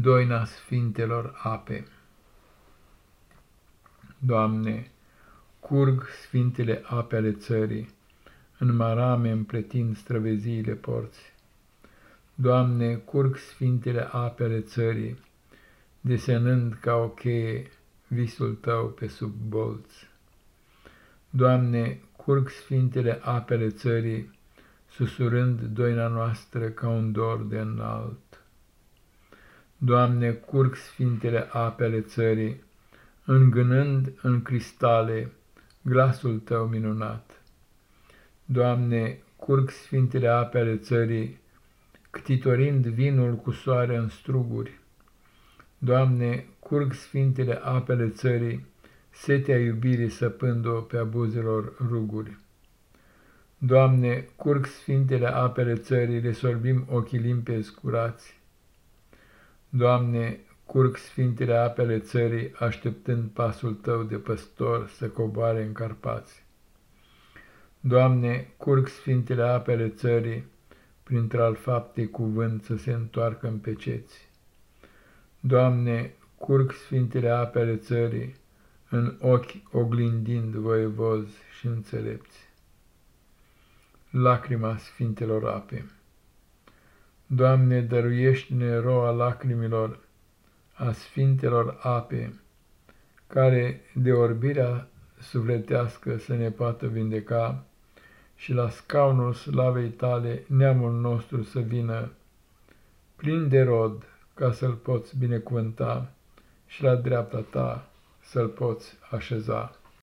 Doina Sfintelor Ape Doamne, curg sfintele ape ale țării, În marame împletind străveziile porți. Doamne, curg sfintele ape ale țării, Desenând ca o cheie visul Tău pe sub bolți. Doamne, curg sfintele apele țării, Susurând doina noastră ca un dor de înalt. Doamne, curg sfintele apele țării, îngânând în cristale glasul Tău minunat. Doamne, curg sfintele apele țării, ctitorind vinul cu soare în struguri. Doamne, curg sfintele apele țării, setea iubirii săpând-o pe abuzelor ruguri. Doamne, curg sfintele apele țării, le sorbim ochii limpezi curați. Doamne, curg sfintele apele țării, așteptând pasul Tău de păstor să coboare în Carpați. Doamne, curg sfintele apele țării, printre-al faptei cuvânt să se întoarcă în peceți. Doamne, curg sfintele apele țării, în ochi oglindind voievozi și înțelepți. Lacrima sfintelor ape Doamne, dăruiește-ne roa lacrimilor a sfintelor ape, care de orbirea sufletească să ne poată vindeca și la scaunul slavei tale neamul nostru să vină plin de rod ca să-l poți binecuvânta și la dreapta ta să-l poți așeza.